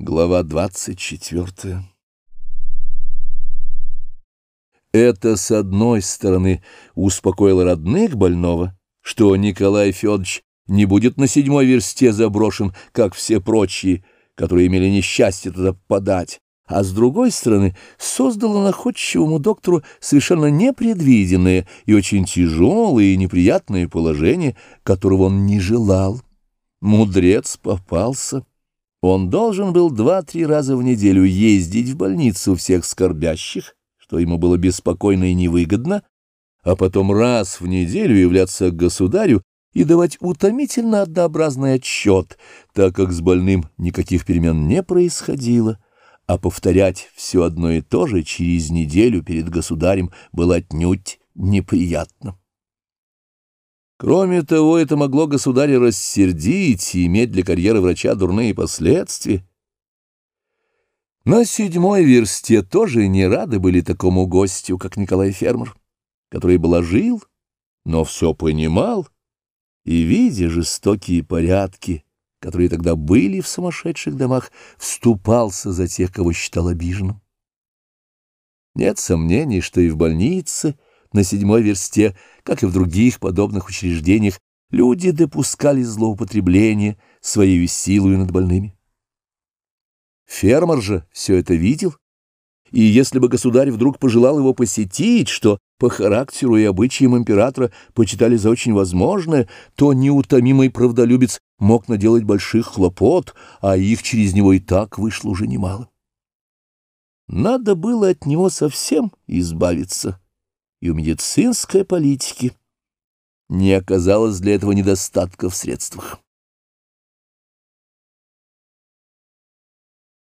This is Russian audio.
Глава двадцать четвертая Это, с одной стороны, успокоило родных больного, что Николай Федорович не будет на седьмой версте заброшен, как все прочие, которые имели несчастье туда подать, а с другой стороны создало находчивому доктору совершенно непредвиденное и очень тяжелое и неприятное положение, которого он не желал. Мудрец попался. Он должен был два-три раза в неделю ездить в больницу всех скорбящих, что ему было беспокойно и невыгодно, а потом раз в неделю являться к государю и давать утомительно однообразный отчет, так как с больным никаких перемен не происходило, а повторять все одно и то же через неделю перед государем было отнюдь неприятно. Кроме того, это могло государя рассердить и иметь для карьеры врача дурные последствия. На седьмой версте тоже не рады были такому гостю, как Николай Фермер, который блажил, но все понимал, и, видя жестокие порядки, которые тогда были в сумасшедших домах, вступался за тех, кого считал обиженным. Нет сомнений, что и в больнице — на седьмой версте, как и в других подобных учреждениях, люди допускали злоупотребление своей силой над больными. Фермер же все это видел, и если бы государь вдруг пожелал его посетить, что по характеру и обычаям императора почитали за очень возможное, то неутомимый правдолюбец мог наделать больших хлопот, а их через него и так вышло уже немало. Надо было от него совсем избавиться и у медицинской политики не оказалось для этого недостатка в средствах.